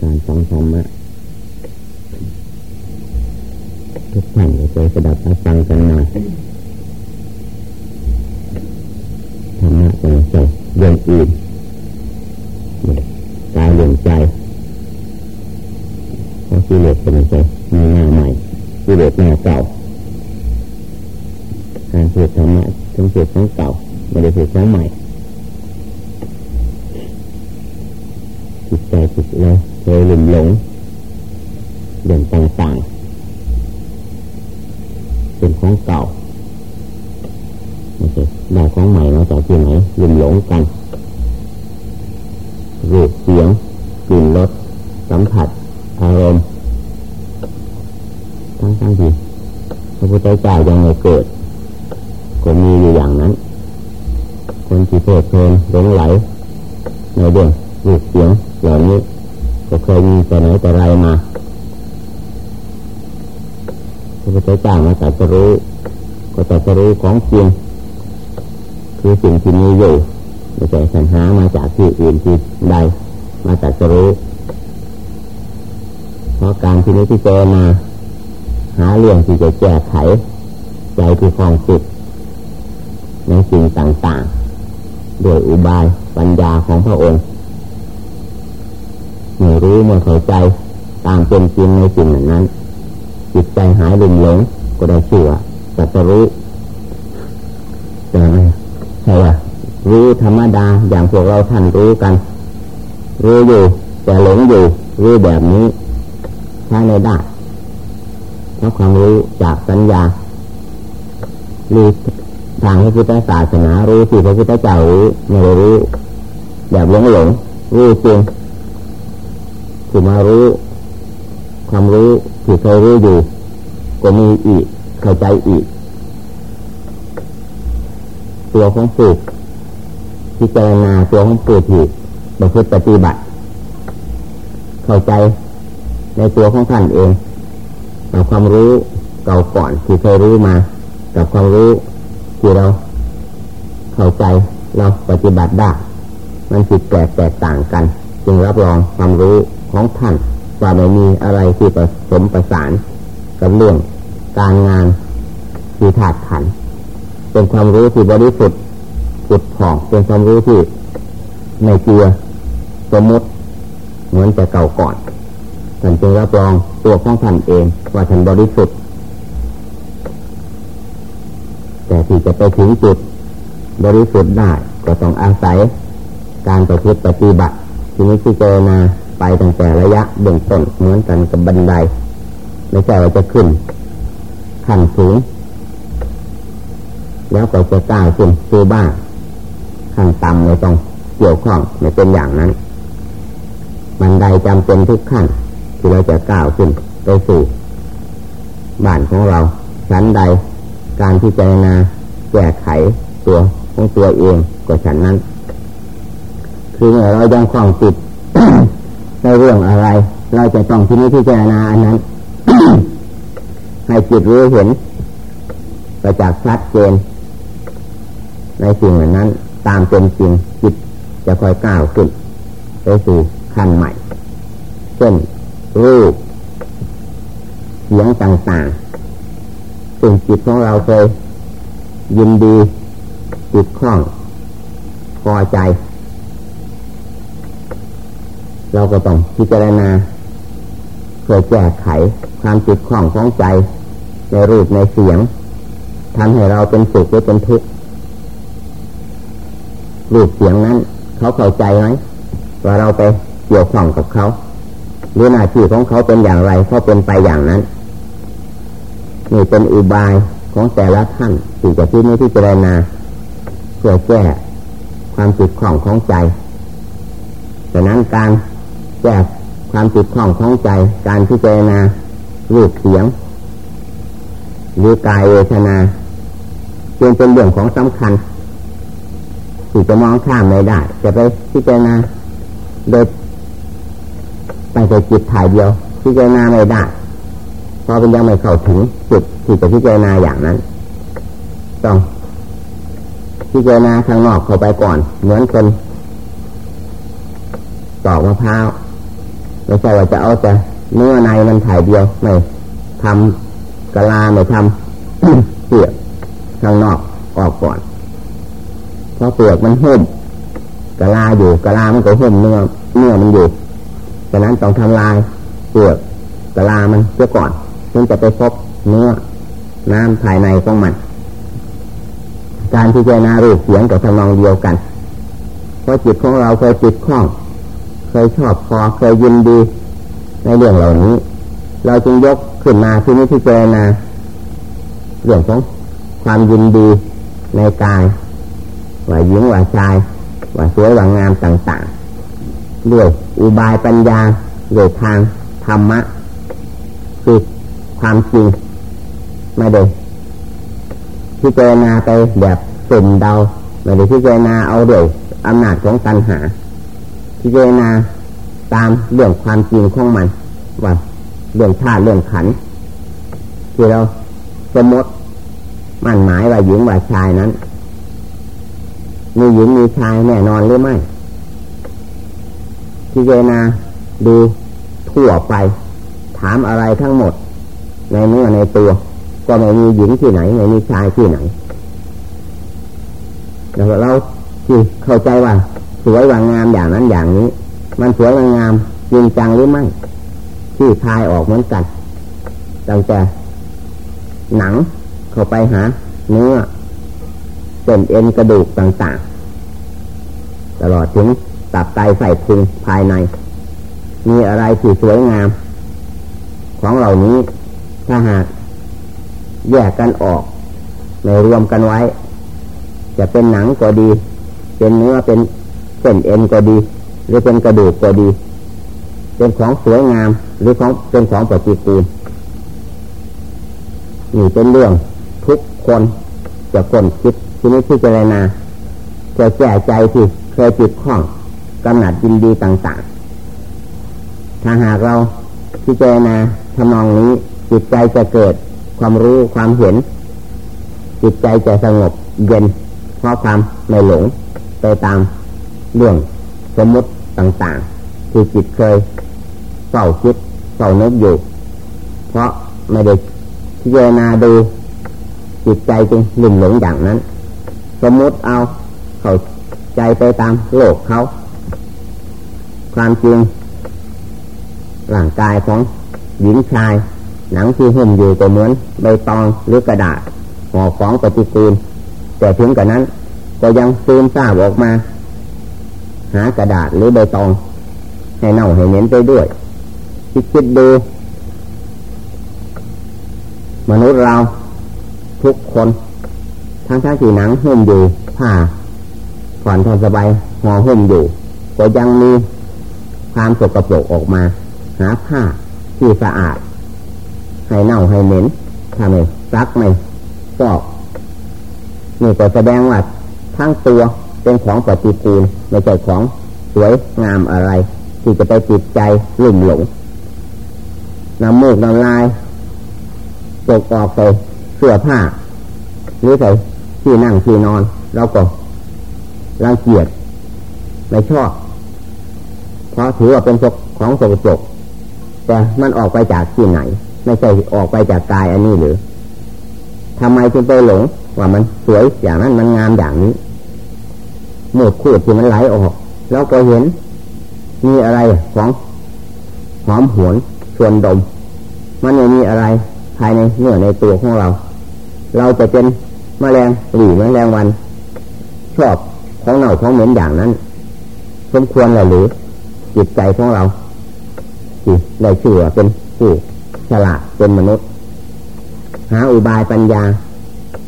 การฟังธรรมะทุกท่านจะเคยสดับรับฟังกันมาธรรมะเป็นใจเรื่องอื่นกายเรื่องใจเพราะกิเลสเป็นใจมีหน้าใหม่กิเลสหน้าเก่าการเกิดธรรมะต้งเกิดของเก่าไม่ได้เกิดของใหม่จิตใจจิตเลย เคยหลงหลงเรื่องต่างๆเป็นของเก่าไม่ใช่ได้ของใหม่มาจากที่ไหนหลงหลงกันรูปเสียงกลิ่นรสสัมผัสอารมณ์ทั้งทั้งที่พระพุทธเจ้ายังไม่เกิดก็มีอยู่อย่างนั้น คนที่เพลิดเพลินหลงไหลในเรื่องรูปเสียงเหล่านี้ ก็เคยมีแต่ไหนแต่ไรมาพระพุทธเจ้ามาตรัสรู้ก็ตรัสรู้ของจริงคือสิ่งที่มีอยู่ไม่ใช่สัญหามาจากที่อื่นที่ใดมาตรัสรู้เพราะการที่นี้ที่เจอมาหาเรื่องที่จะแก้ไข ใจที่คลองติดในสิ่งต่างๆ โดยอุบายปัญญาของพระองค์ รู้เมื่อเข้าใจตามเป็นจริงในสิ่งนั้น จิตใจหายลุ่มหลงก็ได้ชื่อว่าสัจรู้แต่ไม่ใช่ว่ารู้ธรรมดาอย่างพวกเราท่านรู้กัน รู้อยู่ แต่หลงอยู่ รู้แบบนี้ใช้ในได้เพราะความรู้จากสัญญารู้ทางพระพุทธศาสนารู้ที่พระพุทธเจ้ารู้ไม่รู้แบบหลงหลงรู้จริง ที่มารู้ ความรู้ที่เคยรู้อยู่ ก็มีอีก เข้าใจอีก ตัวของผูกพิจารณาตัวของผูกที่บัพฤติปฏิบัติ เข้าใจในตัวของท่านเองกับความรู้เก่าก่อนที่เคยรู้มา กับความรู้ที่เรา เข้าใจเราปฏิบัติได้มันผิดแปลกแตกต่างกัน จึงรับรองความรู้ ของท่านว่าไม่มีอะไรที่ผสมประสานกับเรื่องการงานที่ถาดขัน เป็นความรู้ที่บริสุทธิ์ปุดผ่องเป็นความรู้ที่ในเกียสมมติเหมือนจะเก่าก่อนท่านจึงรับรองตัวของท่านเองว่าท่านบริสุทธิ์แต่ที่จะไปถึงจุดบริสุทธิ์ได้ก็ต้องอาศัยการประพฤติปฏิบัติที่นี้ที่เจนา ไปตั้งแต่ระยะเบื้องต้นเหมือนกันกับบันไดไม่ใช่ว่าจะขึ้นขั้นสูง แล้วก็จะก้าวขึ้นสู่บ้านขั้นต่ำไม่ต้องเกี่ยวข้องไม่เป็นอย่างนั้น บันไดจำเป็นทุกขั้นที่เราจะก้าวขึ้นไปสู่บ้านของเราชั้นใดการพิจารณาแก้ไขตัวของตัวเองก็ฉันนั้น คือเมื่อเรายังคล้องติด ในเรื่องอะไร เราจะต้องที่นี้พิจารณาอันนั้น ให้จิตรู้เห็นประจักษ์ชัดเจน ในสิ่งเหล่านั้น ตามเป็นจริงจิตจะค่อยก้าวขึ้นไปสู่ขั้นใหม่ เช่นรูปเสียงต่างๆสิ่งจิตของเราเคยยินดีจิตคล่องพอใจ เราก็ต้องพิจารณาเพื่อแก้ไขความจิตข้องของใจ ในรูปในเสียงทำให้เราเป็นสุขหรือเป็นทุกข์รูปเสียงนั้น เขาเข้าใจไหมว่าเราไปเกี่ยวข้องกับเขาหรือหน้าที่ของเขาเป็นอย่างไรเขาเป็นไปอย่างนั้นนี่เป็นอุบายของแต่ละท่านที่จะที่นี้ที่เจรณาเพื่อแก้ความจิตข้องของใจดังนั้นการ แก้ความติดข้องของใจ การพิจารณารูปเสียง หรือกายเวทนาจึงเป็นเรื่องของสำคัญที่จะมองข้ามไม่ได้ จะไปพิจารณาโดยไปแต่จิตถ่ายเดียว พิจารณาไม่ได้เพราะเป็นยังไม่เข้าถึงจุดที่จะพิจารณาอย่างนั้น ต้องพิจารณาข้างนอกเข้าไปก่อน เหมือนคนตอกมะพร้าว ไม่ใช่ว่าจะเอาแต่เนื้อในมันถ่ายเดียวไม่ทำกะลาไม่ทำเปลือกข้างนอกออกก่อนเพราะเปลือกมันหุ้มกะลาอยู่กะลามันก็หุ้มเนื้อเนื้อมันอยู่ฉะนั้นต้องทำลายเปลือกกะลามันเสียก่อนถึงจะไปพบเนื้อน้ำภายในของมัน การพิจารณารูปเสียงกับทำนองเดียวกัน เพราะจิตของเราเคยจิตคล้อง เคยชอบพอเคยยินดี ในเรื่องเหล่านี้ เราจึงยกขึ้นมาที่นี้พิจารณาเรื่องของความยินดีในกายว่าหญิงว่าชายว่าสวยว่างามต่างๆด้วยอุบายปัญญาด้วยทางธรรมะคือความจริงไม่ได้พิจารณาไปแบบสุ่มเดาไม่ได้พิจารณาเอาเดี๋ยวอำนาจของตัณหา พิจารณาตามเรื่องความจริงของมันว่าเรื่องธาตุเรื่องขันที่เราสมมติมั่นหมายว่าหญิงว่าชายนั้น มีหญิงมีชายแน่นอนหรือไม่พิจารณาดูทั่วไป ถามอะไรทั้งหมด ในเนื้อในตัว ก็ไม่มีหญิงที่ไหนไม่มีชายที่ไหนแต่เราที่เข้าใจว่า สวยว่างามอย่างนั้นอย่างนี้ มันสวยว่างามจริงจังหรือไม่ที่ทายออกเหมือนกันตั้งแต่หนังเข้าไปหาเนื้อเส้นเอ็นกระดูกต่างๆ ตลอดถึงตับไตใส่พุงภายใน มีอะไรที่สวยงาม ของเหล่านี้ถ้าหากแยกกันออกในรวมกันไว้ จะเป็นหนังก็ดี เป็นเนื้อเป็น เส้นเอ็นก็ดี หรือเป็นกระดูกก็ดี เป็นของสวยงาม หรือของเป็นของปฏิกูลนี่เป็นเรื่องทุกคนจะคนคิดที่นี้ที่เจรนาจะแก้ใจที่เคยจิตข้องกำหนัดยินดีต่างๆ ถ้าหากเราพิจารณาทำนองนี้จิตใจจะเกิดความรู้ความเห็น จิตใจจะสงบเย็นเพราะความไม่หลงไปตาม เรื่องสมมติต่างๆ ที่จิตเคยเฝ้าคิดเฝ้านึกอยู่ เพราะไม่ได้พิจารณาดูจิตใจจึงหลุ่มหลงอย่างนั้น สมมติเอาเข้าใจไปตามโลกเขา ความจริงร่างกายของหญิงชาย หนังที่หุ้มอยู่ก็เหมือนใบตองหรือกระดาษห่อของปฏิกูลแต่ถึงกับนั้น ก็ยังซึมซาบออกมา หากระดาษหรือใบตอง ให้เน่าให้เหม็นไปด้วย คิดคิดดู มนุษย์เรา ทุกคน ทั้งทั้งที่หนังหุ้มอยู่ผ้าผ่อนทนสบายห่อหุ้มอยู่ ก็ยังมีความสกปรกออกมา หาผ้าที่สะอาด ให้เน่าให้เหม็นทำไมซักไม่ซอกนี่ก็แสดงว่าทั้งตัว เป็นของปฏิกูลไม่ใช่ของสวยงามอะไร ที่จะไปจิตใจลุ่มหลงนำมูกนำลายตกออกไปเสื้อผ้า หรือใส่ที่นั่งที่นอนเราก็รังเกียจไม่ชอบ เพราะถือว่าเป็นของสกปรกแต่มันออกไปจากที่ไหน ไม่ใช่ออกไปจากกายอันนี้หรือทำไมจึงไปหลงว่ามันสวยอย่างนั้นมันงามอย่างนี้ มดขูดที่มันไหลออกแล้วก็เห็น มีอะไรของหอมหวนชวนดม มันไม่มีอะไรภายในเนื้อในตัวของเรา เราจะเป็นมแมลงหรือมแมลงวัน ชอบของเน่าของเหม็นอย่างนั้น สมควรหรือจิตใจของเราที่ได้ชื่อเป็นผู้ฉลาดเป็นมนุษย์ หาอุบายปัญญา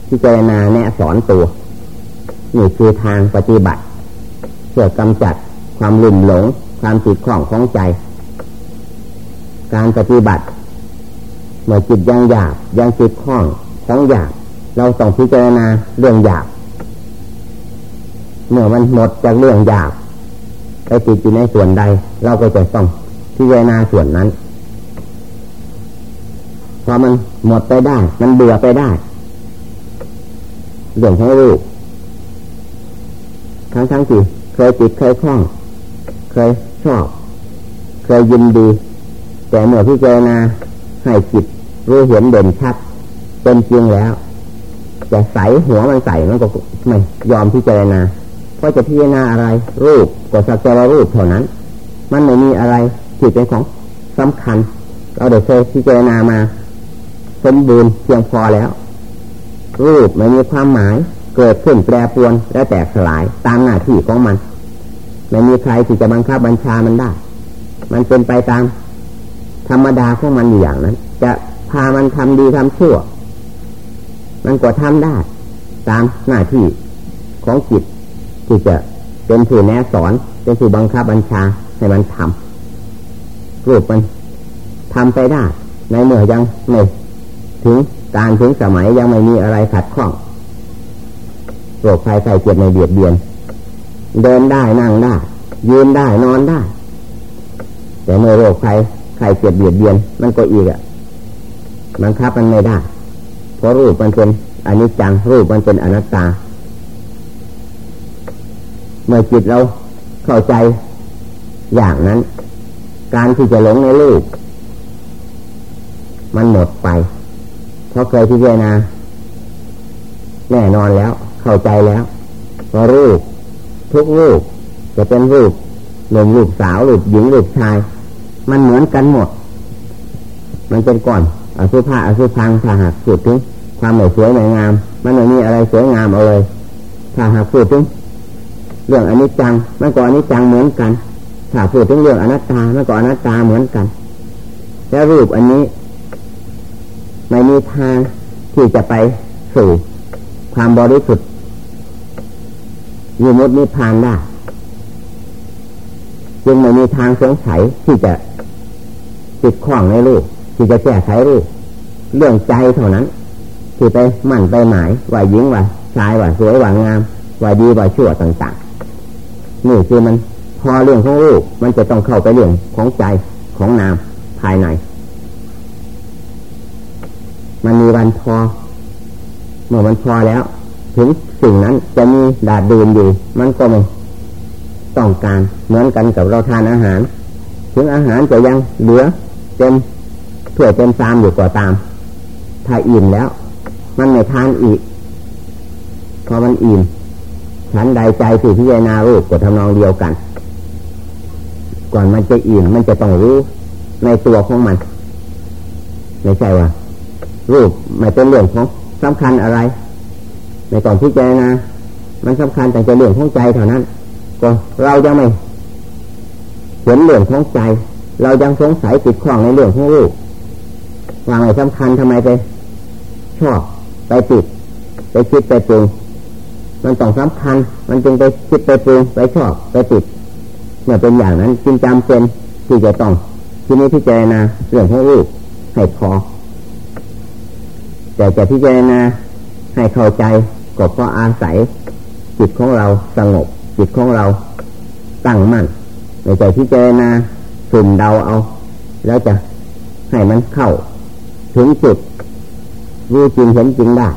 ที่เจรณาแนะสอนตัว นี่คือทางปฏิบัติ เพื่อกำจัดความลุ่มหลง ความติดข้องของใจ การปฏิบัติเมื่อจิตยังหยาบยังจิตข้องของหยาบเราต้องพิจารณาเรื่องหยาบเมื่อมันหมดจากเรื่องหยาบไปติดอยู่ในส่วนใด เราก็จะต้องพิจารณาส่วนนั้นพอมันหมดไปได้ มันเบื่อไปได้ เรื่องของรูป ทั้งทั้งที่เคยติดเคยคล้อง เคยชอบ เคยยินดี แต่เมื่อพิจารณาให้จิตรู้เห็นเด่นชัดเป็นจริงแล้วจะใสหัวมันใสมันก็ไม่ยอมพิจารณาเพราะจะพิจารณาอะไร รูปก็สักแต่ว่ารูปเท่านั้น มันไม่มีอะไรที่เป็นของสำคัญเราได้เคยพิจารณามา สมบูรณ์เพียงพอแล้ว รูปไม่มีความหมาย เกิดขึ้นแปรปวนและแตกสลายตามหน้าที่ของมัน ไม่มีใครที่จะบังคับบัญชามันได้ มันเป็นไปตามธรรมดาของมันอย่างนั้น จะพามันทำดีทำชั่ว มันก็ทำได้ ตามหน้าที่ของจิตที่จะเป็นผู้แนะสอน เป็นผู้บังคับบัญชาให้มันทำรูปมันทำไปได้ ในเมื่อยังไม่ถึงการถึงสมัยยังไม่มีอะไรขัดข้อง โรคภัยไข้เจ็บในเบียดเบียน เดินได้นั่งได้ ยืนได้นอนได้ แต่เมื่อโรคภัยไข้เจ็บเบียดเบียน มันก็อีกอะมันคับมันไม่ได้ เพราะรูปมันเป็นอนิจจังรูปมันเป็นอนัตตา เมื่อจิตเราเข้าใจอย่างนั้น การที่จะหลงในรูปมันหมดไป เพราะเคยพิจารณาแน่นอนแล้ว เข้าใจแล้วว่ารูปทุกรูปจะเป็นรูปหนุ่มรูปสาวรูปหญิงรูปชาย มันเหมือนกันหมด มันเป็นก่อนอสุภะอสุพังถ้าหากพูดถึงความไม่สวยงาม มันไม่มีอะไรสวยงามเอาเลยถ้าหากพูดถึงเรื่องอนิจจังมันก็อนิจจังเหมือนกัน ถ้าพูดถึงเรื่องอนัตตามันก็อนัตตาเหมือนกัน แล้วรูปอันนี้ไม่มีทางที่จะไปสู่ความบริสุทธิ์ ยมุดนิพานได้จึงไม่มีทางสงสัยที่จะติดข้องในรูปที่จะแก้ไขรูปเรื่องใจเท่านั้น ที่ไปมั่นไปหมายว่าหญิงว่าชายว่าสวยว่างามว่าดีว่าชั่วต่างๆนี่คือมันพอเรื่องของรูปมันจะต้องเข้าไปเรื่องของใจของนามภายใน มันมีวันพอ เมื่อมันพอแล้ว ถึง สิ่งนั้นจะมีดาดดูนอยู่ มันก็ไม่ต้องการเหมือนกันกับเราทานอาหาร ถึงอาหารจะยังเหลือเต็มถ้วยเต็มซามอยู่ก็ตาม ถ้าอิ่มแล้ว มันไม่ทานอีกพอมันอิ่มฉันใดใจที่พิจารณารูปก็ทำนองเดียวกัน ก่อนมันจะอิ่มมันจะต้องรู้ในตัวของมันไม่ใช่ว่ารูปไม่เป็นเรื่องของสำคัญอะไร ในก่อนพิจารณามันสำคัญแต่จะเรื่องของใจเท่านั้น ก็เรายังไม่เห็นเรื่องของใจ เรายังสงสัยติดข้องในเรื่องของรูปว่าไม่สำคัญทำไมไปชอบไปติดไปคิดไปปรุงมันต้องสำคัญ มันจึงไปคิดไปปรุงไปชอบไปติดเมื่อเป็นอย่างนั้นจึงจำเป็นที่จะต้องที่นี้พิจารณาเรื่องของรูปให้พอแต่จะพิจารณาให้เข้าใจ ก็เพราะอาศัยจิตของเราสงบ จิตของเราตั้งมั่นในใจพิจารณาสุ่มเดาเอา แล้วจะให้มันเข้า ถึงจุดรู้จริงเห็นจริงได้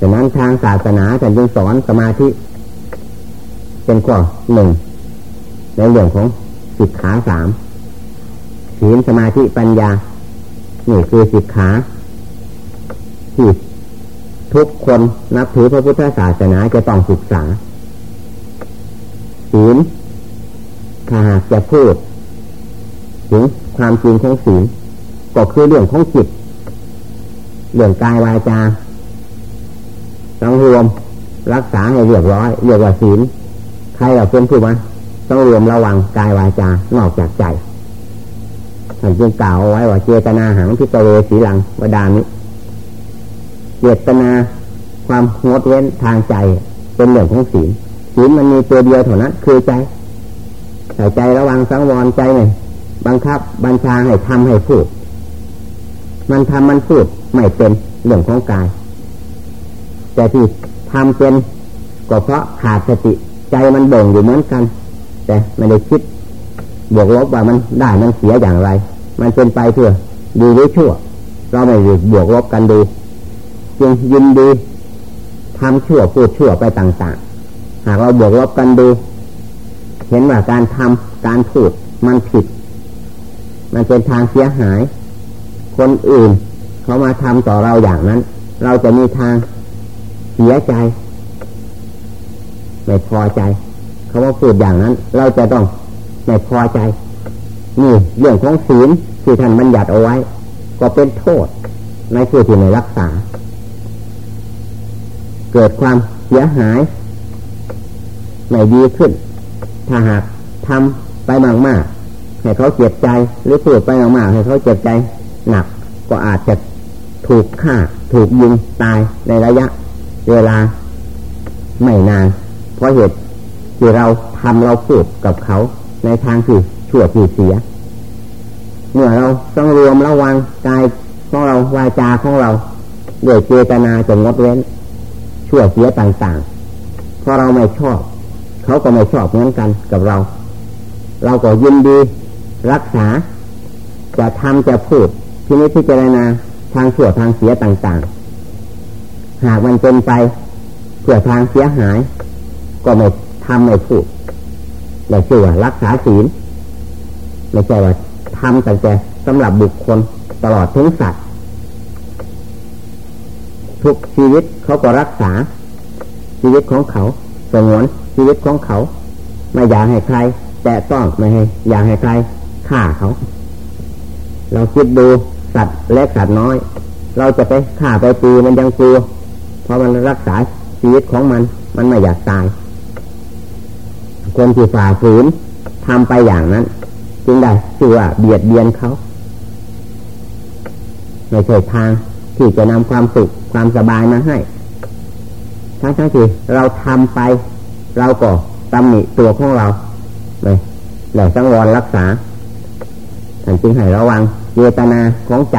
ดังนั้นทางศาสนาแต่จึงสอนสมาธิ เป็นข้อหนึ่งในเรื่องของสิกขาสามศีลสมาธิปัญญา นี่คือสิกขาที่ ทุกคนนับถือพระพุทธศาสนาจะต้องศึกษาศีลถ้าหากจะพูดถึงความจริงของศีลก็คือเรื่องของจิตเรื่องกายวาจาต้องรวมรักษาให้เรียบร้อยเรียกว่าศีลใครเราเป็นผู้มาต้องรวมระวังกายวาจานอกจากใจท่านจึงกล่าวไว้ว่าเจตนาหังพิกเวสีหลังวดามิ เจตนาความงดเว้นทางใจ เป็นเรื่องของศีลศีลมันมีตัวเดียวเท่านั้นคือใจใส่ใจระวังสังวรใจหน่อยบังคับบัญชาให้ทำให้พูด มันทำมันพูดไม่เป็นเรื่องของกาย แต่ที่ทำเป็นก็เพราะขาดสติใจมันบ่งอยู่เหมือนกัน แต่ไม่ได้คิดบวกลบว่ามันได้มันเสียอย่างไร มันเป็นไปเพื่อดีหรือชั่ว เราไม่ได้บวกลบกันดู จึงยินดีทำชั่วพูดชั่วไปต่างๆ หากเราบวกลบกันดู เห็นว่าการทำการพูดมันผิด มันเป็นทางเสียหาย คนอื่นเขามาทำต่อเราอย่างนั้น เราจะมีทางเสียใจ ไม่พอใจ เขาว่าพูดอย่างนั้น เราจะต้องไม่พอใจ นี่เรื่องของศีลที่ท่านบัญญัติเอาไว้ ก็เป็นโทษในผู้ที่ไม่รักษา เกิดความเสียหายไม่ดีขึ้น ถ้าหากทำไปมากๆให้เขาเจ็บใจหรือพูดไปมากๆให้เขาเจ็บใจหนักก็อาจจะถูกฆ่าถูกยิงตายในระยะ เวลาไม่นาน เพราะเหตุที่เราทำเราพูดกับเขาในทางที่ชั่วที่เสีย เมื่อเราต้องรวมระวังกายของเราวาจาของเราด้วยเจตนาจะงดเว้น ชั่วเสียต่างๆ เพราะเราไม่ชอบ เขาก็ไม่ชอบเหมือนกันกับเรา เราก็ยินดีรักษา จะทำจะพูดที่นี้พิจารณาทางชั่วทางเสียต่างๆ หากมันเป็นไปเพื่อทางเสียหาย ก็ไม่ทำไม่พูดแต่ชื่อว่ารักษาศีลไม่ใช่ว่าทำแต่สำหรับบุคคลตลอดถึงสัตว์ ทุกชีวิตเขาก็รักษา ชีวิตของเขาสงวนชีวิตของเขา ไม่อยากให้ใคร แต่ต้องไม่ให้อยากให้ใครฆ่าเขาเราคิดดูสัตว์เล็กสัตว์น้อย เราจะไปฆ่าไปตีมันยังกลัวเพราะมันรักษาชีวิตของมัน มันไม่อยากตาย คนที่ฝ่าฝืนทำไปอย่างนั้น จึงได้ชื่อว่าเบียดเบียนเขาไม่ใช่ทางที่จะนำความสุข ความสบายมาให้ทั้งทั้งที่เราทำไป เราก็ตำหนิตัวของเราเลยแล้วสังวรรักษาท่านจึงให้ระวังเจตนาของใจ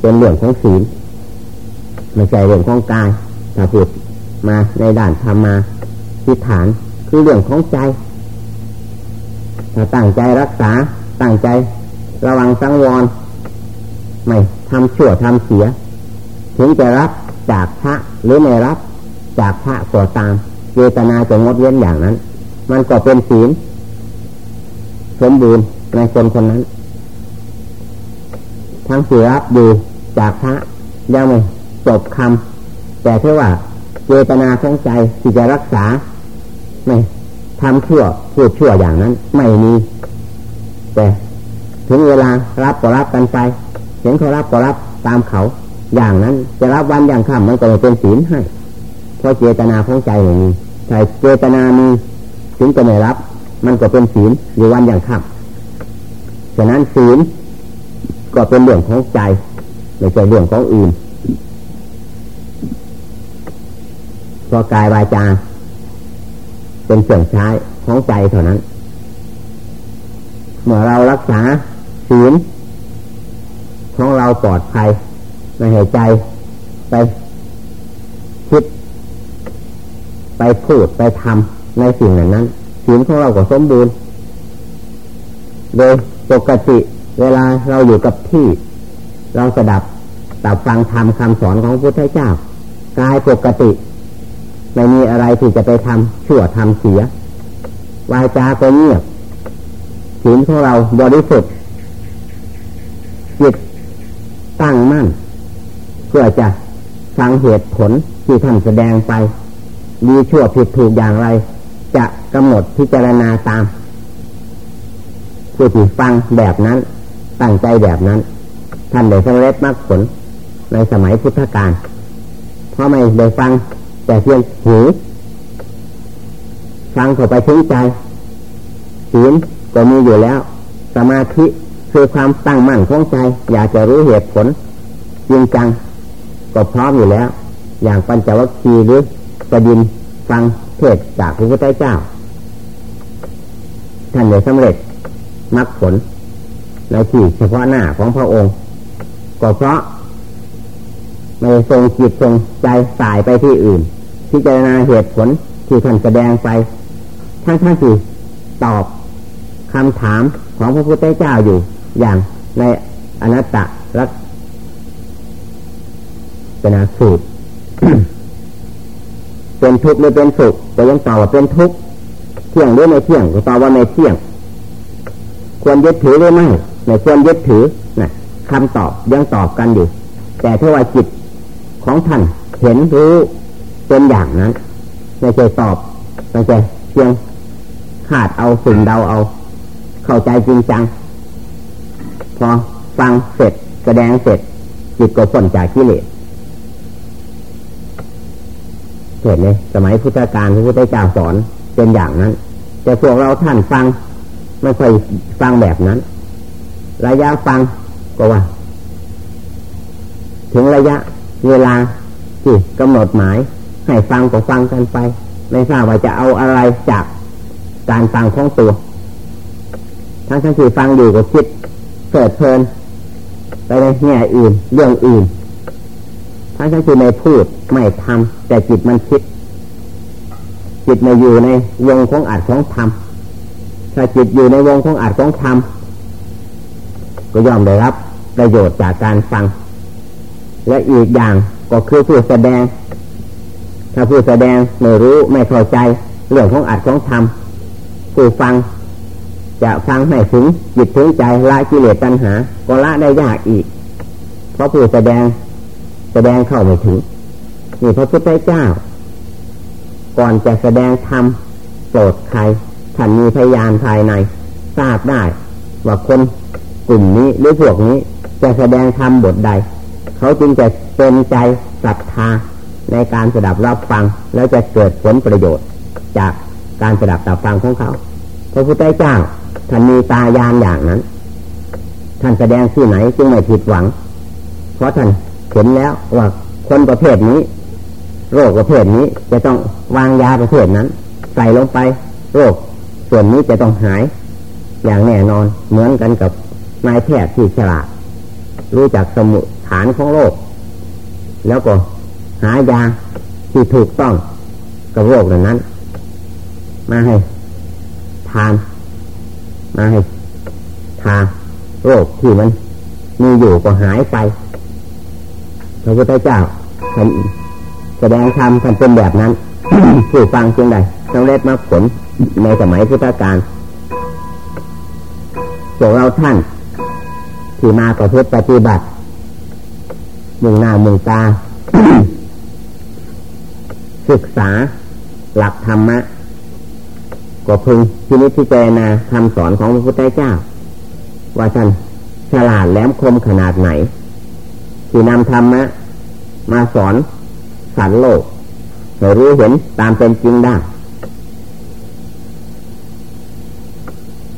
เป็นเรื่องของศีลไม่ใช่เรื่องของกายถ้าพูดมาในด้านธรรมาทิฏฐานคือเรื่องของใจถ้าตั้งใจรักษาตั้งใจ ระวังสังวรไม่ทำชั่วทำเสีย ถึงจะรับจากพระหรือไม่รับจากพระก็ตาม เจตนาจะงดเว้นอย่างนั้น มันก็เป็นศีลสมบูรณ์ในคนคนนั้น ทั้งเสียรับดูจากพระยังไม่จบคำแต่เท่าว่าเจตนาของใจที่จะรักษาไม่ทำชั่วพูดชั่วอย่างนั้น ไม่มี แต่ถึงเวลารับก็รับกันไป เห็นเขารับก็รับตามเขา อย่างนั้นจะรับวันอย่างค่ำมันก็เป็นศีลให้เพราะเจตนาของใจไม่มีใช่เจตนามีถึงจะไม่รับ มันก็เป็นศีลอยู่วันอย่างค่ำฉะนั้นศีลก็เป็นเรื่องของใจไม่ใช่เรื่องของอื่นพอกายวาจาเป็นเสื่องใช้ของใจเท่านั้น เมื่อเรารักษาศีลของเราปลอดภัย ไม่ให้ใจไปคิด ไปพูดไปทำในสิ่งนั้นนั้นศีลของเราก็สมบูรณ์ โดยปกติเวลาเราอยู่กับที่ เราสดับตับฟังธรรมคำสอนของพระพุทธเจ้ากายปกติไม่มีอะไรที่จะไปทำชั่วทำเสียวาจาก็เงียบศีลของเราบริสุทธิ์จิตตั้งมั่น พื่อจะฟังเหตุผลที่ท่านแสดงไปดีชั่วผิดถูกอย่างไร จะกำหนดพิจารณาตามผู้ที่ฟังแบบนั้นตั้งใจแบบนั้น ท่านได้สำเร็จมากผลในสมัยพุทธกาลเพราะไม่ได้ฟังแต่เพียงหูฟังเข้าไปถึงใจศีลก็มีอยู่แล้ว สมาธิคือความตั้งมั่นของใจ อยากจะรู้เหตุผลจริงจัง ก็พร้อมอยู่แล้ว อย่างปัญจวัคคีย์หรือประดินฟังเทศจากพระพุทธเจ้า ท่านได้สำเร็จมรรคผลในที่เฉพาะหน้าของพระองค์ ก็เพราะไม่ทรงจิตทรงใจสายไปที่อื่นพิจารณาเหตุผลที่ท่านแสดงไปทั้งทั้งที่ตอบคำถามของพระพุทธเจ้าอยู่ อย่างในอนัตตลัก ษณะสูตรเป็นทุกข์หรือเป็นสุขแต่ยังตอบว่าเป็นทุกข์เที่ยงหรือไม่เที่ยงก็ตอบว่าไม่เที่ยง ควรยึดถือหรือไม่ไม่ควรยึดถือนะคำตอบยังตอบกันอยู่แต่ถ้าว่าจิตของท่านเห็นรู้เป็นอย่างนั้นไม่ใช่ตอบไม่ใช่เพียงขาดเอาสิ่งเดาเอา เข้าใจจริงจัง พอฟังเสร็จแสดงเสร็จจิตก็พ้นจากกิเลส เห็นไหมสมัยพุทธกาลพระพุทธเจ้าสอนเป็นอย่างนั้น แต่พวกเราท่านฟังไม่ค่อยฟังแบบนั้น ระยะฟังก็ว่า ถึงระยะเวลาที่กำหนดหมาย ให้ฟังก็ฟังกันไป ไม่ทราบว่าจะเอาอะไรจากการฟังของตัว ทั้งทั้งที่ฟังอยู่ก็คิดเกิดเพลิน ไปในแง่อื่น เรื่องอื่น ทั้งทั้งที่ไม่พูดไม่ทำ แต่จิตมันคิด จิตม่อยู่ในวงของอัดของทำถ้าจิตอยู่ในวงของอัดของทำก็ย่อมได้รับ ประโยชน์จากการฟัง และอีกอย่างก็คือผู้แสดง ถ้าผู้แสดงไม่รู้ไม่เข้าใจ เรื่องของอัดของทำผู้ฟัง จะฟังให้ถึงจิตถึงใจละกิเลสตัณหา ก็ละได้ยากอีก เพราะผู้แสดงแสดงเข้าไม่ถึง นี่พระพุทธเจ้า ก่อนจะแสดงธรรมโปรดใครท่านมีพยานภายใน ทราบได้ ว่าคนกลุ่มนี้หรือพวกนี้จะแสดงธรรมบทใด เขาจึงจะเป็นใจศรัทธาในการสดับรับฟัง แล้วจะเกิดผลประโยชน์ จากการสดับรับฟังของเขา พระพุทธเจ้าท่านมีตายานอย่างนั้น ท่านแสดงที่ไหนจึงไม่ผิดหวัง เพราะท่านเห็นแล้วว่าคนประเภทนี้ โรคประเภทนี้จะต้องวางยาประเภทนั้น ใส่ลงไป โรค ส่วนนี้จะต้องหาย อย่างแน่นอนเหมือนกันกับนายแพทย์ที่ฉลาดรู้จักสมุฐานของโรค แล้วก็หายาที่ถูกต้องกับโรคเหล่านั้น มาให้ทาน มาให้ทาโรคที่มันมีอยู่ก็หายไปพระพุทธเจ้าท่าน แสดงธรรมท่านเป็นแบบนั้น ผู้ฟังเพียงใดต้องเล็ดมาผลในสมัยพุทธกาลพวกเราท่านที่มาประพฤติปฏิบัติมึงหน้ามึงตา ศึกษาหลักธรรมะก็พึงพินิจพิจารณาคำสอนของพระพุทธเจ้า ว่าท่านฉลาดแหลมคมขนาดไหน ที่นำธรรมะมาสอน สันโลกให้รู้เห็นตามเป็นจริงได้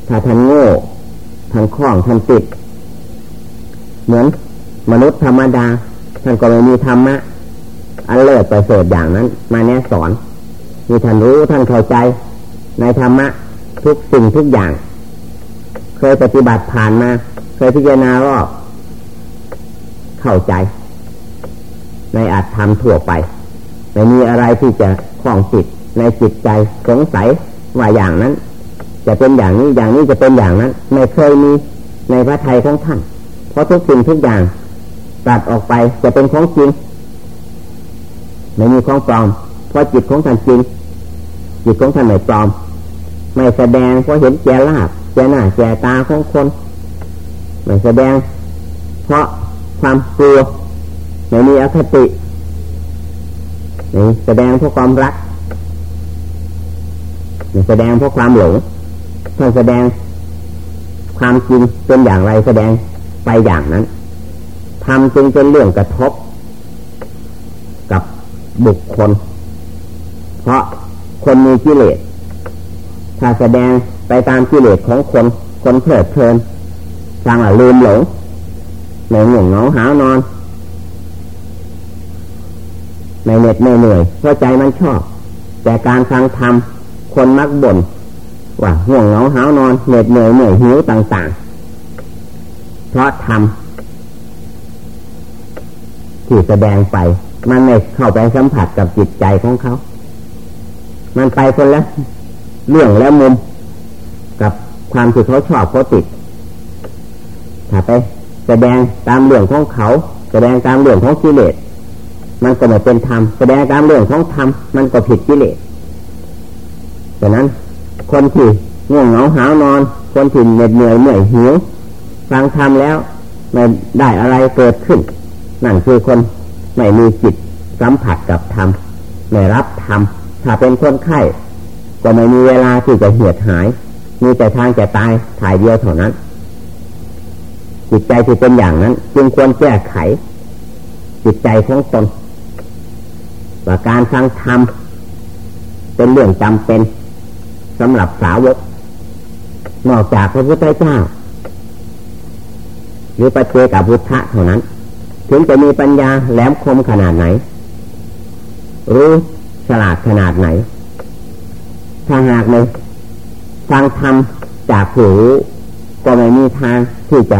ถ้าท่านโง่ท่านคล้องท่านติด เหมือนมนุษย์ธรรมดา ท่านก็ไม่มีธรรมะ อันเลิศประเสริฐอย่างนั้น มาแนะสอนมีท่านรู้ท่านเข้าใจ ในธรรมะ ทุกสิ่งทุกอย่าง เคยปฏิบัติผ่านมา เคยพิจารณารอบเข้าใจ ในอาจทำทั่วไปไม่มีอะไรที่จะคล้องจิตในจิตใจสงสัยว่าอย่างนั้น จะเป็นอย่างนี้อย่างนี้จะเป็นอย่างนั้น ไม่เคยมีในพระไทยของท่าน เพราะทุกสิ่งทุกอย่างตัดออกไปจะเป็นของจริงไม่มีของปลอม เพราะจิตของท่านจริง จิตของท่านไม่ปลอม ไม่แสดงเพราะเห็นแก่ลาบแก่หน้าแก่ตาของคน ไม่แสดง เพราะความกลัว ไม่มีอคติแสดงเพราะความรักแสดงเพราะความหลงท่านแสดงความจริงเป็นอย่างไรแสดงไปอย่างนั้นทำจึงเป็นเรื่องกระทบกับบุคคล เพราะคนมีกิเลส ถ้าแสดงไปตามกิเลสของคน คนเพลิดเพลินสร้างลืมหลงในหง่วงเหงาหานอน ในเหน็ดในเหนื่อยเพราะใจมันชอบ แต่การฟังธรรมคนมักบ่นว่าห่วงเหงาหานอนเหน็ดเหนื่อยเหนื่อยหิวต่าง ๆ เพราะธรรมที่แสดงไป มันไม่เข้าไปสัมผัสกับจิตใจของเขา มันไปคนละเรื่องและมุมกับความที่เขาชอบเขาติดถ้าไปแสดงตามเรื่องของเขา แสดงตามเรื่องของกิเลส มันก็ไม่เป็นธรรมแสดงตามเรื่องของธรรมมันก็ผิดกิเลสดังนั้น คนที่ง่วงเหงาหานอน คนที่เหน็ดเหนื่อยเหนื่อยหิวฟังทำแล้วไม่ได้อะไรเกิดขึ้น นั่นคือคนไม่มีจิตสัมผัสกับธรรมไม่รับธรรมถ้าเป็นคนไข้ก็ไม่มีเวลาที่จะเหียดหาย มีแต่ทางจะตายถ่ายเดียวเท่านั้น จิตใจที่เป็นอย่างนั้น จึงควรแก้ไข จิตใจของตน ว่าการฟังธรรมเป็นเรื่องจำเป็นสำหรับสาวก นอกจากพระพุทธเจ้าหรือปัจเจกับพุทธะเท่านั้น ถึงจะมีปัญญาแหลมคมขนาดไหน รู้ฉลาดขนาดไหน ถ้าหากไม่ฟังธรรมจากผู้ก็ไม่มีทางที่จะ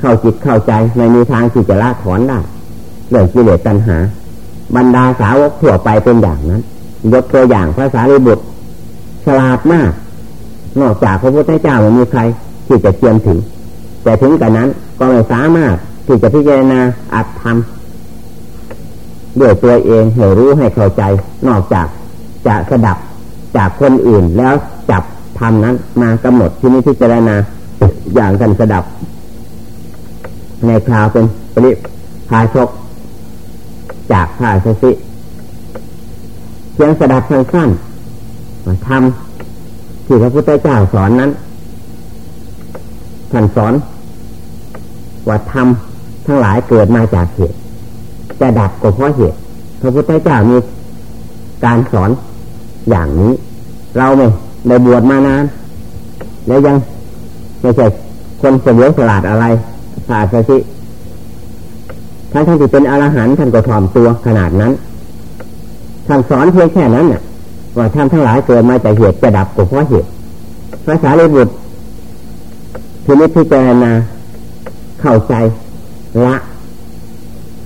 เข้าจิตเข้าใจ ไม่มีทางที่จะละถอนได้เรื่องกิเลสตัณหา บรรดาสาวกทั่วไปเป็นอย่างนั้น ยกตัวอย่างพระสารีบุตรฉลาดมาก นอกจากพระพุทธเจ้าไม่มีใคร ที่จะเทียมถึง แต่ถึงกันนั้นก็ไม่สามารถที่จะพิจารณาอัตธรรมด้วยตัวเองให้รู้ให้เข้าใจ นอกจากจะสดับจากคนอื่นแล้วจับธรรมนั้นมากำหนดที่นี้พิจารณาอย่างกันสดับ ในคราวเป็นปริพาชก จากพระสิเพียงสดับสั้นทำที่พระพุทธเจ้าสอนนั้นท่านสอนว่าธรรมทั้งหลายเกิดมาจากเหตุ จะดับก็เพราะเหตุ พระพุทธเจ้ามีการสอนอย่างนี้ เราเนี่ยในบวชมานาน แล้วยังไม่ใช่คนเสมอสลาดอะไรศาสตร์สิ ท่านท่านที่เป็นอรหันต์ท่านก็ถ่อมตัวขนาดนั้นท่านสอนเพียงแค่นั้นน่ะ ว่าท่านทั้งหลายเกิดมาจากเหตุจะดับก็เพราะเหตุภาษาเลบุตรทีนี้พิจารณาเข้าใจละ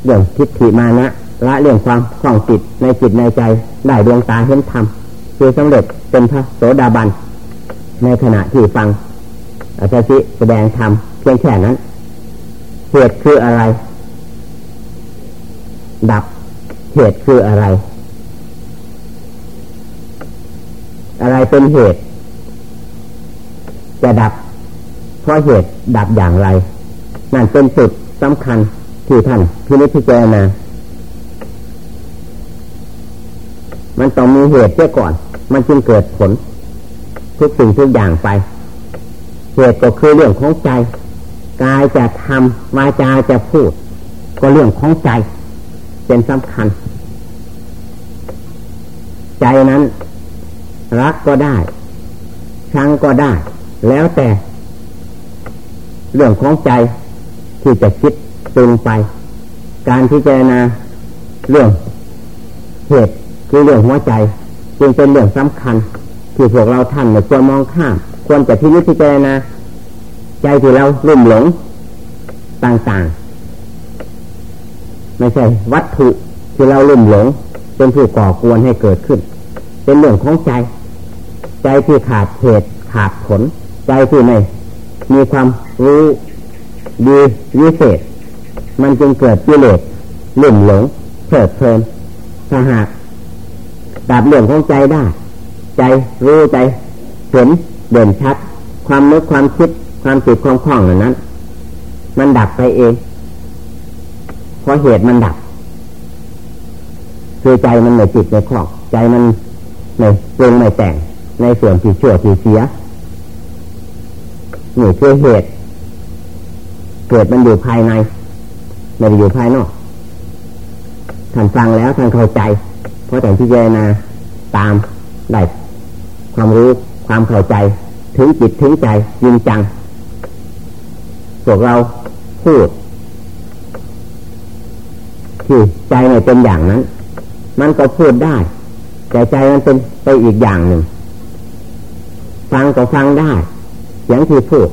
เรื่องทิฏฐิมานะละเรื่องความคล่องติดในจิตในใจได้ดวงตาเห็นธรรมคือสำเร็จเป็นพระโสดาบันในขณะที่ฟังอาจารย์แสดงธรรมเพียงแค่นั้นเหตุคืออะไร ดับเหตุคืออะไร อะไรเป็นเหตุ จะดับ เพราะเหตุดับอย่างไร นั่นเป็นจุดสำคัญที่ท่านพินิจพิจารณามันต้องมีเหตุเสียก่อน มันจึงเกิดผล ทุกสิ่งทุกอย่างไป เหตุก็คือเรื่องของใจ กายจะทำวาจาจะพูด ก็เรื่องของใจ เป็นสำคัญ ใจนั้น รักก็ได้ชังก็ได้ แล้วแต่ เรื่องของใจที่จะคิดปรุงไป การพิจารณาเรื่องเหตุคือเรื่องหัวใจ จึงเป็นเรื่องสำคัญ ที่พวกเราท่านไม่ควรมองข้าม ควรจะพิจารณาใจที่เราลุ่มหลงต่างๆ ไม่ใช่วัตถุที่เราลุ่มหลง เป็นผู้ก่อกวนให้เกิดขึ้น เป็นเรื่องของใจ ใจที่ขาดเหตุขาดผล ใจที่ไม่มีความรู้ดีวิเศษ มันจึงเกิดกิเลสลุ่มหลงเพลิดเพลินถ้าหากดับเรื่องของใจได้ ใจรู้ใจเห็นเด่นชัด ความนึกความคิดความติดความคล้องเหล่านั้น มันดับไปเอง เพราะเหตุมันดับ คือใจมันไม่จิตไม่คล้องใจมันไม่ปรุงไม่แต่งในส่วนที่ชั่วที่เสียนี่คือเหตุ เกิดมันอยู่ภายในไม่ได้อยู่ภายนอกท่านฟังแล้วท่านเข้าใจ เพราะแต่ที่เจนาตามได้ความรู้ความเข้าใจ ถึงจิตถึงใจยิงจังพวกเราพูด ที่ใจไม่เป็นอย่างนั้น มันก็พูดได้ แต่ใจมันเป็นไปอีกอย่างหนึ่ง ฟังก็ฟังได้เสียงที่พูด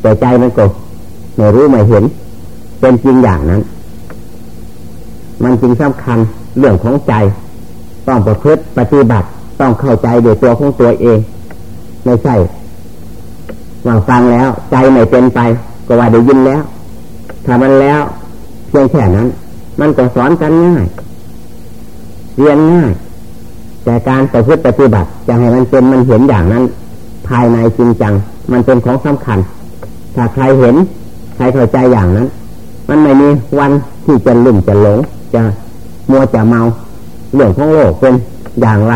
แต่ใจมันก็ไม่รู้ไม่เห็น เป็นจริงอย่างนั้น มันจริงสำคัญเรื่องของใจ ต้องประพฤติปฏิบัติต้องเข้าใจโดยตัวของตัวเอง ไม่ใช่ว่าฟังแล้ว ใจไม่เป็นไป ก็ว่าได้ยินแล้วถ้ามันแล้วเพียงแค่นั้น มันก็สอนกันง่ายเรียนง่าย แต่การประพฤติปฏิบัติจะให้มันเป็นมันเห็นอย่างนั้น ภายในจริงจัง มันเป็นของสำคัญ ถ้าใครเห็น ใครเข้าใจอย่างนั้น มันไม่มีวันที่จะลุ่มจะหลง จะมัวจะเมาเรื่องของโลกเป็นอย่างไร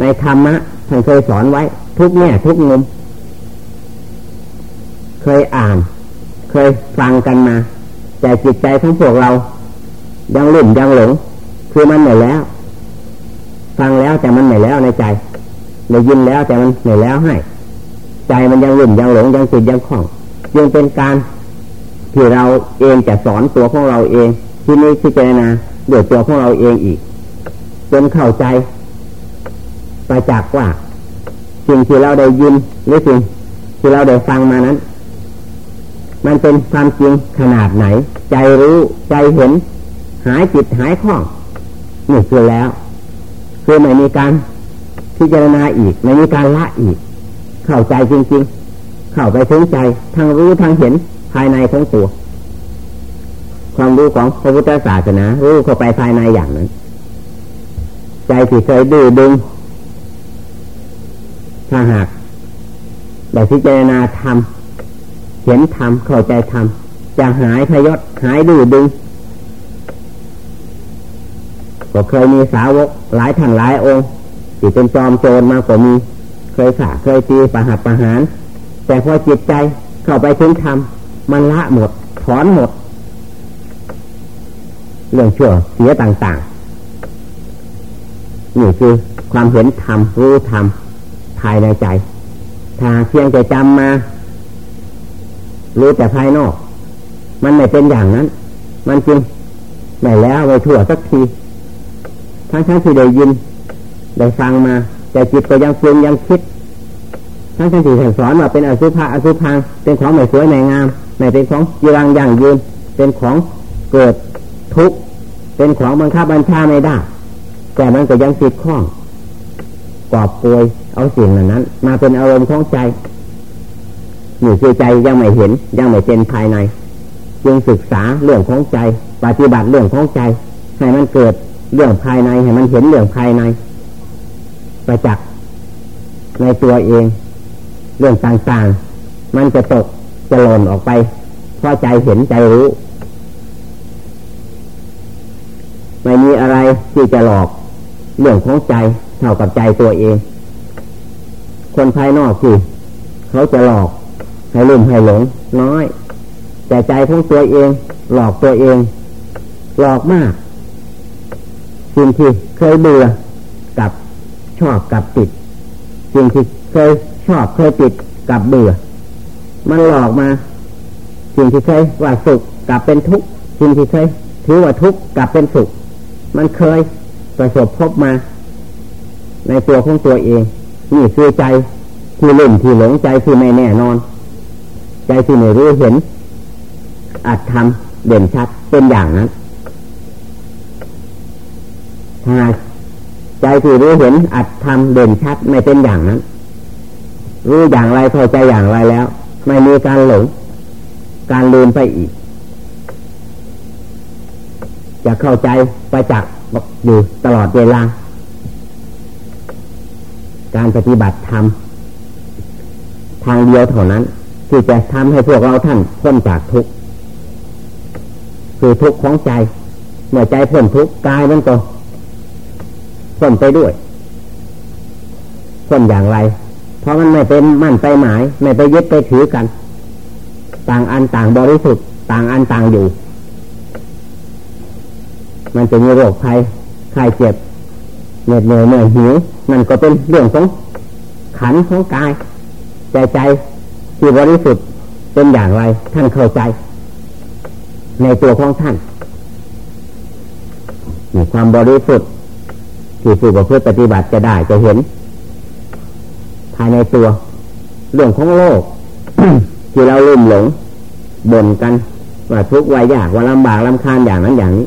ในธรรมะท่านเคยสอนไว้ ทุกแง่ทุกมุม เคยอ่าน เคยฟังกันมา แต่จิตใจของพวกเรา ยังลุ่มยังหลง คือมันเหนื่อยแล้ว ฟังแล้วแต่มันเหนื่อยแล้วในใจได้ยินแล้วแต่มันเหนื่อยแล้วให้ ใจมันยังลุ่มยังหลงยังติดยังคล้องยังเป็นการที่เราเองจะสอนตัวของเราเอง ที่นี้ที่เจนาดี๋ยตัวของเราเองอีกจนเข้าใจไปจากว่าสิ่งที่เราได้ยินหรือสิ่งที่เราได้ฟังมานั้น มันเป็นความจริงขนาดไหน ใจรู้ใจเห็น หายจิตหายข้องนี่คือแล้ว คือไม่มีการพิจารณาอีกไม่มีการละอีก เข้าใจจริง ๆ เข้าไปถึงใจทั้งรู้ทั้งเห็นภายในของตัว ความรู้ของพระพุทธศาสนารู้เข้าไปภายในอย่างนั้น ใจที่เคยดื้อดึงถ้าหากได้พิจารณาธรรมเห็นธรรมเข้าใจธรรมจะหายพยศหายดื้อดึง ก็เคยมีสาวกหลายท่านหลายองค์ที่เป็นจอมโจรมาก็มี เคยขาเคยตีประหัตประหาร แต่พอจิตใจเข้าไปถึงธรรมมันละหมดถอนหมด เรื่องชั่วเสียต่างๆ นี่คือความเห็นธรรมรู้ธรรมภายในใจ ถ้าเพียงแต่จำมา รู้แต่ภายนอก มันไม่เป็นอย่างนั้น มันจริงไม่แล้วไปทั่วสักที ทั้งทั้งที่ได้ยินได้ฟังมา แต่จิตก็ยังปรุงยังคิด ทั้งทั้งที่สอนว่าเป็นอสุภะอสุพังเป็นของไม่สวยไม่งามไม่เป็นของยีรังอย่งยืน เป็นของเกิดทุกข์เป็นของบังคับบัญชาไม่ได้ แต่มันก็ยังติดข้องกอบป่วยเอาสิ่งนั้นนั้น มาเป็นอารมณ์ของใจนี่คือใจยังไม่เห็นยังไม่เป็นภายใน จึงศึกษาเรื่องของใจ ปฏิบัติเรื่องของใจ ให้มันเกิด เรื่องภายในให้มันเห็นเรื่องภายในประจักษ์ในตัวเอง เรื่องต่างๆ มันจะตกจะหล่นออกไปเพราะใจเห็นใจรู้ ไม่มีอะไรที่จะหลอกเรื่องของใจเท่ากับใจตัวเอง คนภายนอกสิเขาจะหลอกให้ลืมให้หลงน้อย แต่ใจของตัวเอง หลอกตัวเอง หลอกมาก สิ่งที่เคยเบื่อกับชอบกับติด สิ่งที่เคยชอบเคยติดกับเบื่อ มันหลอกมา สิ่งที่เคยว่าสุขกับเป็นทุกข์สิ่งที่เคยถือว่าทุกข์กับเป็นสุข มันเคยประสบพบมา ในตัวของตัวเอง นี่คือใจที่เล่นที่หลงใจที่ไม่แน่นอน ใจที่ไม่รู้เห็นอาจทำเด่นชัดเป็นอย่างนั้น ถ้าใจที่รู้เห็นอาจทำเด่นชัดไม่เป็นอย่างนั้น รู้อย่างไรเข้าใจอย่างไรแล้ว ไม่มีการหลง การลืมไปอีก จะเข้าใจประจักษ์อยู่ตลอดเวลา การปฏิบัติธรรมทางเดียวเท่านั้น ที่จะทำให้พวกเราท่านพ้นจากทุกข์คือทุกข์ของใจ เมื่อใจพ้นทุกข์กายมันก็ พ้นไปด้วยพ้นอย่างไร เพราะมันไม่เป็นมั่นไปหมาย ไม่ไปยึดไปถือกัน ต่างอันต่างบริสุทธิ์ ต่างอันต่างอยู่ มันจะมีโรคภัยไข้เจ็บเหนื่อยเหนื่อยเหนื่อยหิวนั่นก็เป็นเรื่องของขันของกายใจใจที่บริสุทธิ์เป็นอย่างไร ท่านเข้าใจ ในตัวของท่านมีความบริสุทธิ์ ที่ผู้ประพฤติปฏิบัติจะได้จะเห็น ภายในตัว เรื่องของโลก ที่เราลืมหลงบ่นกัน ว่าทุกข์ว่ายากว่าลำบากลำคาญอย่างนั้นอย่างนี้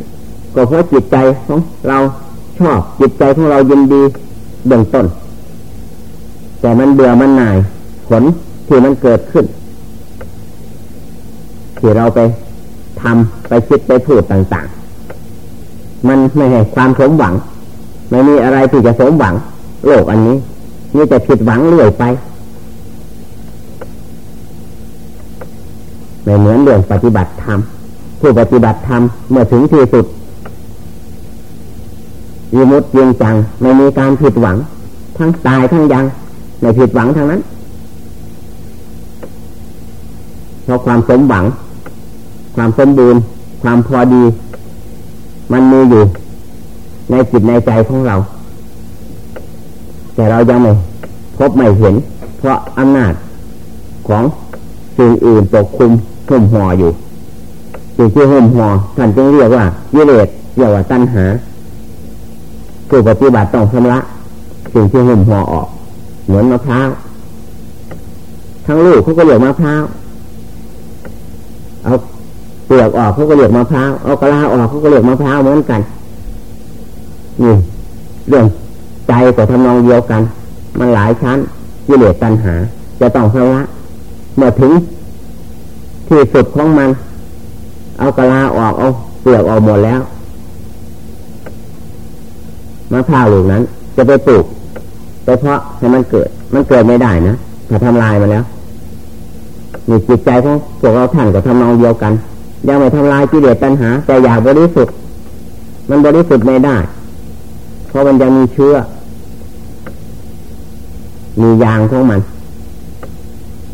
ก็เพราะจิตใจของเราชอบจิตใจของเรายินดีเบื้องต้น แต่มันเบื่อมันหน่าย ผลที่มันเกิดขึ้น ที่เราไปทำไปคิดไปพูดต่าง ๆ มันไม่ให้ความสมหวัง ไม่มีอะไรที่จะสมหวัง โลกอันนี้นี่จะผิดหวังเรื่อยไปไม่เหมือนเรื่องปฏิบัติธรรมผู้ปฏิบัติธรรมเมื่อถึงที่สุดยิมุดยิงจัง ไม่มีการผิดหวัง ทั้งตายทั้งยังไม่ผิดหวังทั้งนั้นเพราะความสมหวัง ความสมบูรณ์ ความพอดี มันมีอยู่ ในจิตในใจของเรา แต่เรายังไม่พบไม่เห็น เพราะอำนาจของสิ่งอื่นปกคุมหุ่มห่ออยู่สิ่งที่หุ่มห่อท่านจึงเรียกว่ายิเลสเรียกว่าตัณหาผู้ปฏิบัติต้องชำระสิ่งที่หุ่มห่อออก เหมือนมะพร้าวทั้งลูกเขาก็เรียกมะพร้าวเอาเปลือกออกเขาก็เรียกมะพร้าวเอากระลาออกเขาก็เรียกมะพร้าวเหมือนกัน นี่เรื่องใจกับทำนองเดียวกัน มันหลายชั้นกิเลสตัณหา จะต้องชำระเมื่อถึง ที่สุดของมัน เอากระลาออกเอาเปลือกออกหมดแล้วมะพร้าวลูกนั้น จะไปปลูกไปเพาะให้มันเกิด มันเกิดไม่ได้นะถ้าทำลายมาแล้วมีจิตใจของพวกเราท่านกับทำนองเดียวกัน ยังไม่ทำลายกิเลสตัณหา แต่อยากบริสุทธิ์ มันบริสุทธิ์ไม่ได้ เพราะมันยังมีเชื้อ มียางของมัน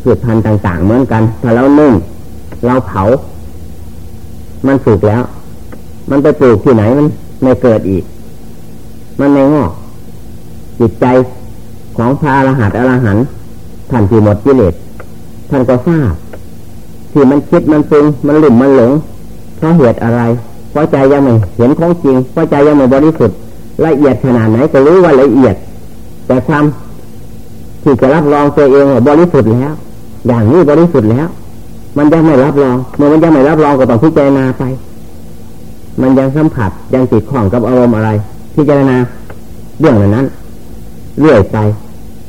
พืชพันธุ์ต่างๆเหมือนกัน ถ้าเรานึ่งเราเผา มันสุกแล้ว มันไปปลูกที่ไหนมันไม่เกิดอีก มันไม่งอกจิตใจของพระอรหันต์อรหันต์ท่านที่หมดกิเลสท่านก็ทราบที่มันคิดมันปรุงมันหลุ่มมันหลงเพราะเหตุอะไร เพราะใจยังไม่เห็นของจริง เพราะใจยังไม่บริสุทธิ์ ละเอียดขนาดไหนก็รู้ว่าละเอียด แต่ความที่จะรับรองตัวเองว่าบริสุทธิ์แล้ว อย่างนี้บริสุทธิ์แล้ว มันยังไม่รับรองเมื่อมันยังไม่รับรองก็ต้องพิจารณาไป มันยังสัมผัสยังติดข้องกับอารมณ์อะไร พิจารณาเรื่องนั้นเรื่อยไป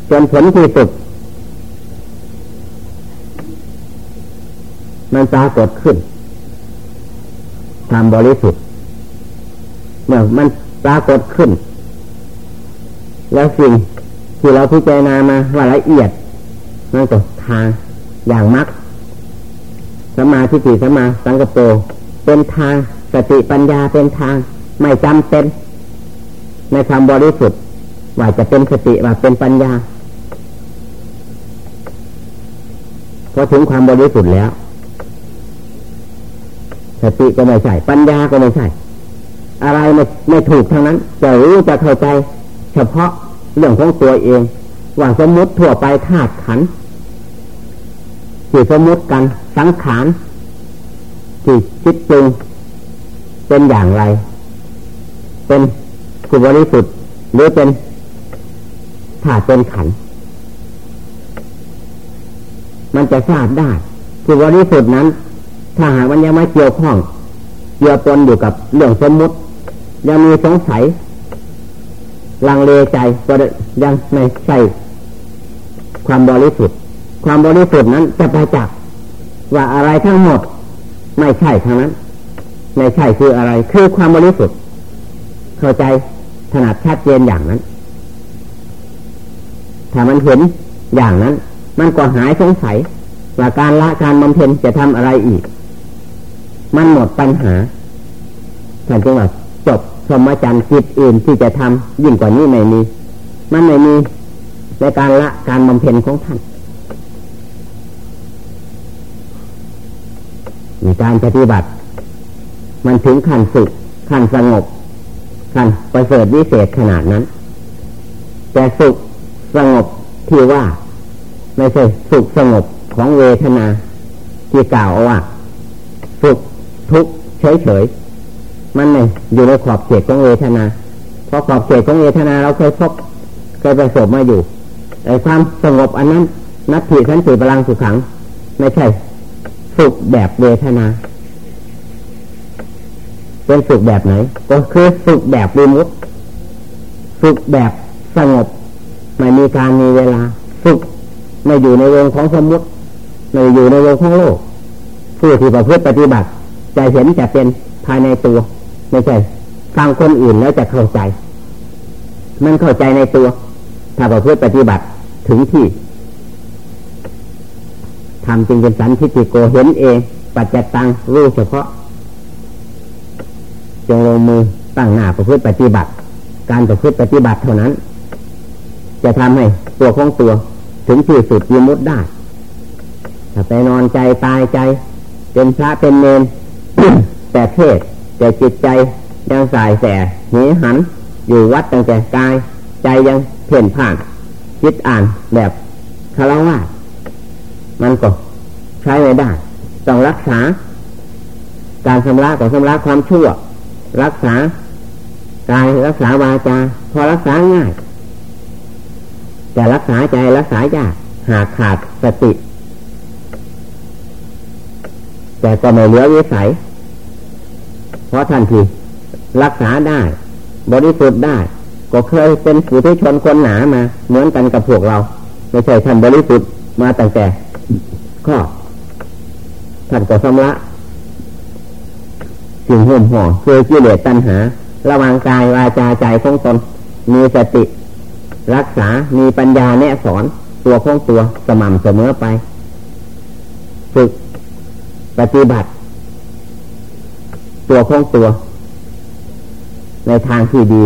จนผลที่สุดมันปรากฏขึ้นทำบริสุทธิ์เมื่อมัน ปรากฏขึ้น แล้วสิ่งที่เราพิจารณามาว่าละเอียดนั่นก็ทางอย่างมักสมาธิฏสมาสังกปรเป็นทางสติปัญญาเป็นทาง ไม่จำเป็น ในคำบริสุทธิ์ว่าจะเป็นสติว่าเป็นปัญญาพอถึงความบริสุทธิ์แล้ว สติก็ไม่ใช่ ปัญญาก็ไม่ใช่ อะไรไม่ไม่ถูกทางนั้น จะรู้จะเข้าใจ เฉพาะเรื่องของตัวเอง ว่าสมมติทั่วไปธาตุขันที่สมมติกันสังขารที่คิดจริงเป็นอย่างไร เป็นกุบริสุทธิ์หรือเป็นธาตุเป็นขันมันจะทราบได้กุบริสุทธิ์นั้น ถ้าหากมันยังไม่เกี่ยวข้องเกี่ยวปนอยู่กับเรื่องสมมติ ยังมีสงสัยลังเลใจก็ยังไม่ใช่ความบริสุทธิ์ ความบริสุทธิ์นั้นจะประจักษ์ว่าอะไรทั้งหมด ไม่ใช่ทั้งนั้น ไม่ใช่คืออะไร คือความบริสุทธิ์ เข้าใจถนัดชัดเจนอย่างนั้น ถ้ามันเห็นอย่างนั้น มันก็หายสงสัยว่าการละการบำเพ็ญจะทำอะไรอีก มันหมดปัญหาท่านจึงว่าจบ สมจันทร์จิตอื่นที่จะทำยิ่งกว่านี้ไม่มี มันไม่มีในการละการบำเพ็ญของท่านมีการปฏิบัติ มันถึงขั้นสุขขั้นสงบขั้นประเสริฐวิเศษขนาดนั้น แต่สุขสงบที่ว่า ไม่ใช่สุขสงบของเวทนา ที่กล่าวว่า สุขทุกข์เฉยๆ มันไม่อยู่ในขอบเขตของเวทนา เพราะขอบเขตของเวทนาเราเคยพบเคยประสบมาอยู่ไอ้ความสงบอันนั้นนัตถิสันติพลังสุขขัง ไม่ใช่ สุขแบบเวทนา เป็นสุขแบบไหน ก็คือสุขแบบวิมุตสุขแบบสงบ ไม่มีการมีเวลา สุขไม่อยู่ในวงของสมมติไม่อยู่ในวงของโลก ผู้ที่ประพฤติปฏิบัติจะเห็นจะเป็นภายในตัว ไม่ใช่ฟังคนอื่นแล้วจะเข้าใจ มันเข้าใจในตัว ถ้าเราเพื่อปฏิบัติถึงที่ทำจริงเป็นสันทิฏฐิโกเห็นเอง ปัจจตังรู้เฉพาะ จงลงมือตั้งหน้าประพฤติปฏิบัติ การประพฤติปฏิบัติเท่านั้น จะทำให้ตัวของตัว ถึงที่สุดยมุดได้ถ้าไปนอนใจตายใจ เป็นพระเป็นเนนแต่เทศ แต่จิตใจยังสายแสหนีหัน อยู่วัดตั้งแต่กาย ใจยังเพ่นผ่านคิดอ่านแบบคารวะมันก็ใช้ไม่ได้ต้องรักษา การชำระกับชำระความชั่ว รักษากายรักษาวาจาพอรักษาง่าย แต่รักษาใจรักษายากหากขาดสติ แต่ก็ไม่เหลือวิสัย เพราะทันที่รักษาได้ บริสุทธิ์ได้ ก็เคยเป็นผู้ที่ชนคนหนามา เหมือนกันกับพวกเรา ไม่ใช่ท่านบริสุทธิ์มาตั้งแต่ข้อท่านก็สำละสิ่งห่มห่อคือกิเลสตัณหา ระวังกายวาจาใจของตน มีสติ รักษา มีปัญญาแนะสอน ตัวของตัวสม่ำเสมอไป ฝึกปฏิบัติ ตัวของตัว ในทางที่ดี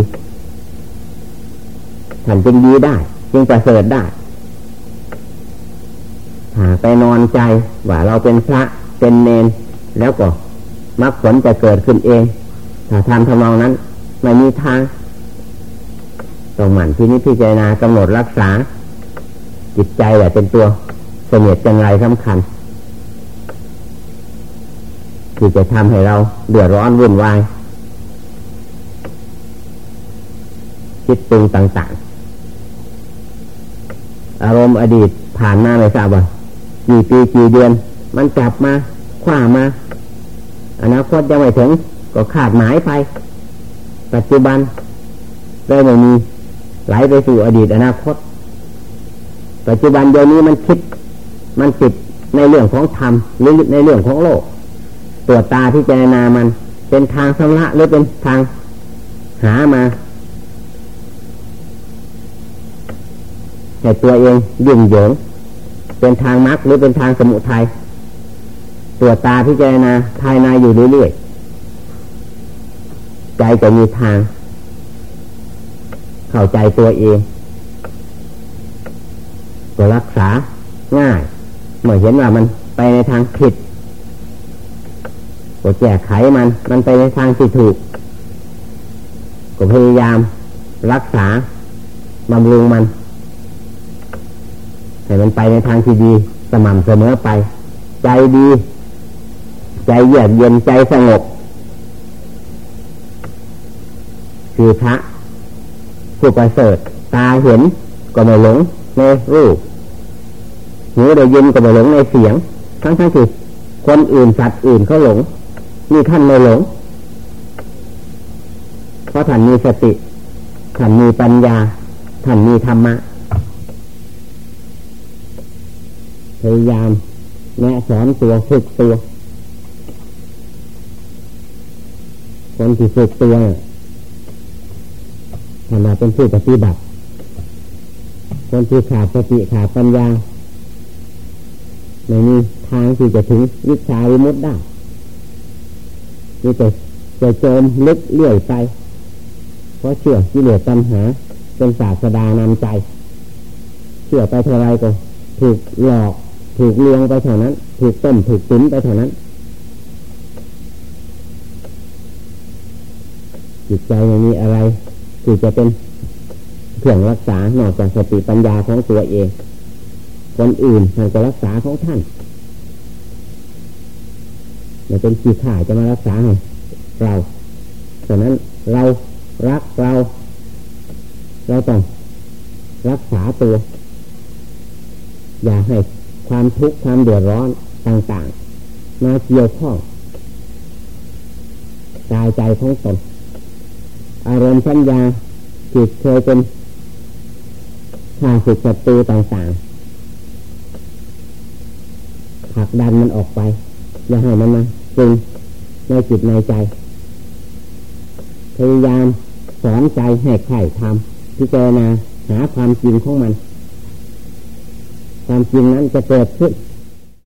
ท่านจึงดีได้ จึงประเสริฐได้หาไปนอนใจว่าเราเป็นพระเป็นเนนแล้วก็มรรคผลจะเกิดขึ้นเอง ถ้าทำทำนองนั้น ไม่มีทางต้องหมั่นที่นี้พิจารณากำหนดรักษา จิตใจแหละเป็นตัวเสนียดจังไรสำคัญ ที่จะทำให้เราเดือดร้อนวุ่นวาย คิดปรุงต่างๆ อารมณ์อดีตผ่านมาไม่ทราบว่ากี่ปีกี่เดือน มันจับมาคว้ามาอนาคตยังไม่ถึง ก็ขาดหมายไป ปัจจุบันเลยไม่มีไหลไปสู่อดีตอนาคต ปัจจุบันเดี๋ยวนี้มันคิด มันติดในเรื่องของธรรมหรือในเรื่องของโลก ตัวตาที่เจรณามัน เป็นทางสำระหรือเป็นทางหามาแต่ตัวเองยุ่งเหยิงเป็นทางมรรคหรือเป็นทางสมุทัยตัวตาพิจารณาภายในอยู่เรื่อยๆใจจะมีทาง เข้าใจตัวเองก็รักษาง่าย เมื่อเห็นว่ามันไปในทางผิด ก็แก้ไขมัน มันไปในทางที่ถูก ก็พยายามรักษาบำรุงมันให้มันไปในทางที่ดี สม่ำเสมอไป ใจดี ใจเยือกเย็นใจสงบคือพระผู้ประเสริฐตาเห็นก็ไม่หลงในรูปหูได้ยินก็ไม่หลงในเสียง ทั้งทั้งที่คนอื่นสัตว์อื่นเขาหลง นี่ท่านไม่หลง เพราะท่านมีสติ ท่านมีปัญญา ท่านมีธรรมะ พยายามแนะสอนตัวฝึกตัว คนที่ฝึกตัวทำมาเป็นผู้ปฏิบัติ คนที่ขาดสติขาดปัญญาไม่มีทางที่จะถึงวิชาวิมุตได้ ที่จะจะโจมลึกเลื่อยไป เพราะเชื่อที่เหลือตัณหา เป็นศาสดานำใจ เชื่อไปเท่าไรก็ ถูกหลอกถูกเลี้ยงไปเท่านั้น ถูกต้มถูกตุ๋นไปเท่านั้นจิตใจไม่มีอะไรที่จะเป็นเครื่องรักษานอกจากสติปัญญาของตัวเอง คนอื่นท่านจะรักษาของท่าน ไม่เป็นขีดข่ายจะมารักษาให้เราฉะนั้นเรารักเรา เราต้องรักษาตัว อย่าให้ความทุกข์ความเดือดร้อนต่าง ๆ มาเกี่ยวข้องกายใจของตนอารมณ์สัญญาจิตเคยเป็นข้าศึกศัตรูต่างๆผลักดันมันออกไป อย่าให้มันมา จึงในจิตในใจ พยายามสอนใจให้ไข่ทำพิจารณาหาความจริงของมัน ความจริงนั้นจะเกิดขึ้น